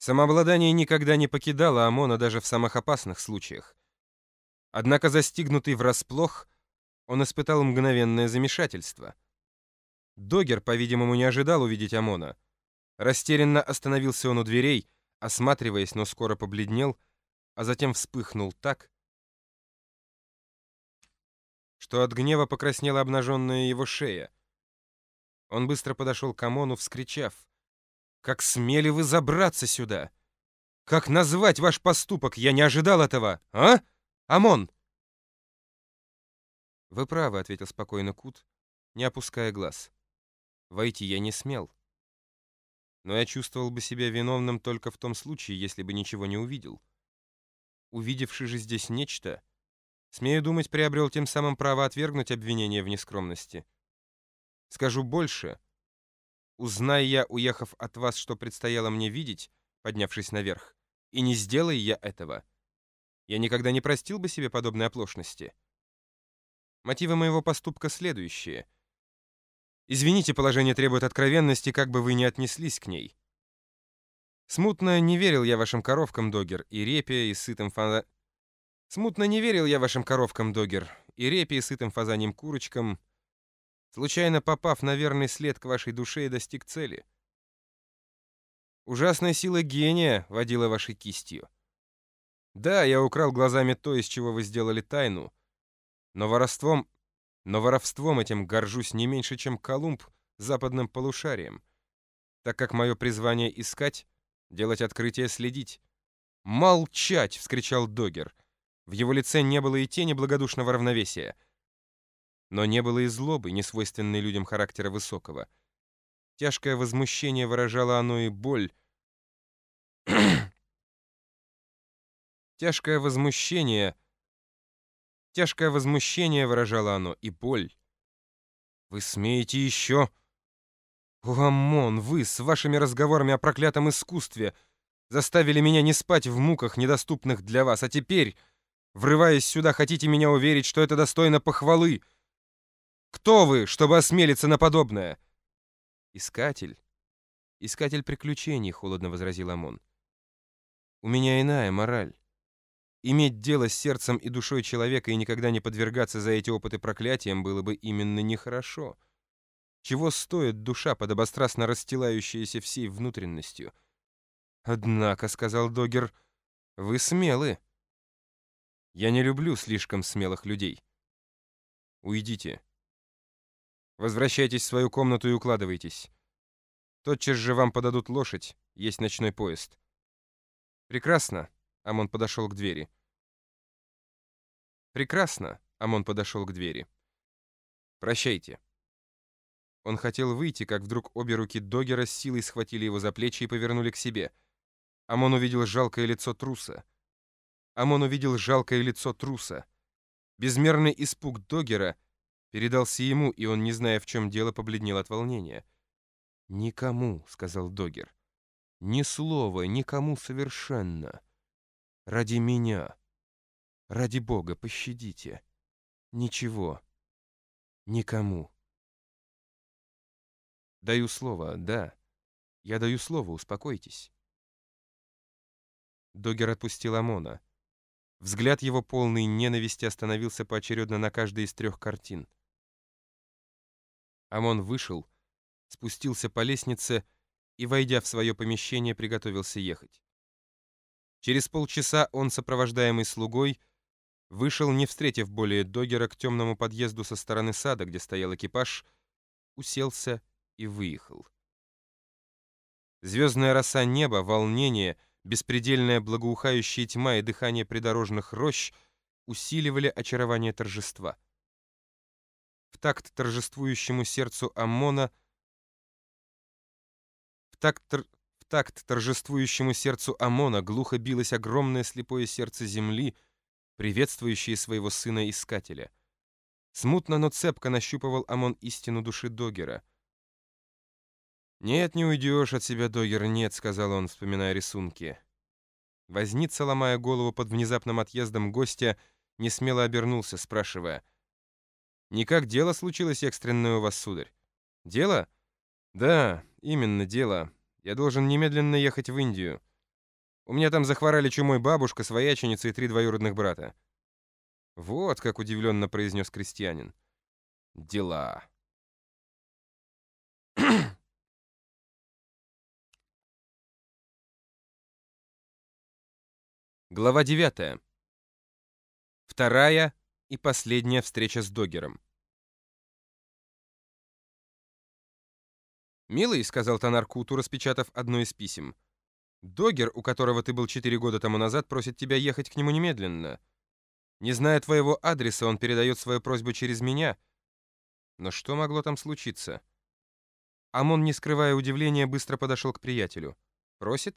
Самообладание никогда не покидало Амона даже в самых опасных случаях. Однако застигнутый врасплох, он испытал мгновенное замешательство. Догер, по-видимому, не ожидал увидеть Амона. Растерянно остановился он у дверей, осматриваясь, но скоро побледнел, а затем вспыхнул так, что от гнева покраснела обнаженная его шея. Он быстро подошел к Амону, вскричав — как смели вы забраться сюда? Как назвать ваш поступок? Я не ожидал этого, а? Амон!» «Вы правы», — ответил спокойно Кут, не опуская глаз. «Войти я не смел. Но я чувствовал бы себя виновным только в том случае, если бы ничего не увидел. Увидевший же здесь нечто, смею думать, приобрел тем самым право отвергнуть обвинение в нескромности. Скажу больше — Узнай я, уехав от вас, что предстояло мне видеть, поднявшись наверх, и не сделай я этого, я никогда не простил бы себе подобной оплошности. Мотивы моего поступка следующие. Извините, положение требует откровенности, как бы вы ни отнеслись к ней. Смутно не верил я вашим коровкам, Догер, и репе, и сытым фаза... Смутно не верил я вашим коровкам, Догер, и репе, и сытым фазаньим курочкам, случайно попав на верный след к вашей душе и достиг цели. Ужасная сила гения водила вашей кистью. Да, я украл глазами то, из чего вы сделали тайну, но воровством, но воровством этим горжусь не меньше, чем Колумб западным полушарием, так как мое призвание искать, делать открытие, следить. «Молчать!» — вскричал Догер. В его лице не было и тени благодушного равновесия — но не было и злобы, не свойственной людям характера высокого. Тяжкое возмущение выражало оно и боль. Тяжкое возмущение... Тяжкое возмущение выражало оно и боль. «Вы смеете еще...» «О, Амон, вы с вашими разговорами о проклятом искусстве заставили меня не спать в муках, недоступных для вас, а теперь, врываясь сюда, хотите меня уверить, что это достойно похвалы?» Кто вы, чтобы осмелиться на подобное?» «Искатель. Искатель приключений», — холодно возразил Амон. «У меня иная мораль. Иметь дело с сердцем и душой человека и никогда не подвергаться за эти опыты проклятиям было бы именно нехорошо. Чего стоит душа, подобострастно расстилающаяся всей внутренностью?» «Однако», — сказал Догер, — «вы смелы». «Я не люблю слишком смелых людей. Уйдите». Возвращайтесь в свою комнату и укладывайтесь. Тотчас же вам подадут лошадь, есть ночной поезд. Прекрасно. Амон подошел к двери. Прекрасно. Амон подошел к двери. Прощайте. Он хотел выйти, как вдруг обе руки Догера с силой схватили его за плечи и повернули к себе. Амон увидел жалкое лицо труса. Амон увидел жалкое лицо труса. Безмерный испуг Догера — передался ему, и он, не зная, в чем дело, побледнел от волнения. «Никому», — сказал Догер. «Ни слова, никому совершенно. Ради меня. Ради Бога, пощадите. Ничего. Никому». «Даю слово, да. Я даю слово, успокойтесь». Догер отпустил Амона. Взгляд его полный ненависти остановился поочередно на каждой из трех картин. Амон вышел, спустился по лестнице и, войдя в свое помещение, приготовился ехать. Через полчаса он, сопровождаемый слугой, вышел, не встретив более Догера, к темному подъезду со стороны сада, где стоял экипаж, уселся и выехал. Звездная роса неба, волнение, беспредельная благоухающая тьма и дыхание придорожных рощ усиливали очарование торжества в такт торжествующему сердцу Аммона, в такт, в такт торжествующему сердцу Амона глухо билось огромное слепое сердце земли, приветствующее своего сына-искателя. Смутно, но цепко нащупывал Амон истину души Догера. «Нет, не уйдешь от себя, Догер, нет», — сказал он, вспоминая рисунки. Возница, ломая голову под внезапным отъездом гостя, не смело обернулся, спрашивая — Никак дело случилось экстренное у вас, сударь. Дело? Да, именно дело. Я должен немедленно ехать в Индию. У меня там захворали чумой бабушка, свояченица и три двоюродных брата». «Вот», — как удивленно произнес крестьянин. «Дела». Глава 9. Вторая и последняя встреча с Догером. «Милый», — сказал Танар Куту, распечатав одно из писем, — «Догер, у которого ты был четыре года тому назад, просит тебя ехать к нему немедленно. Не зная твоего адреса, он передает свою просьбу через меня. Но что могло там случиться?» Амон, не скрывая удивления, быстро подошел к приятелю. «Просит?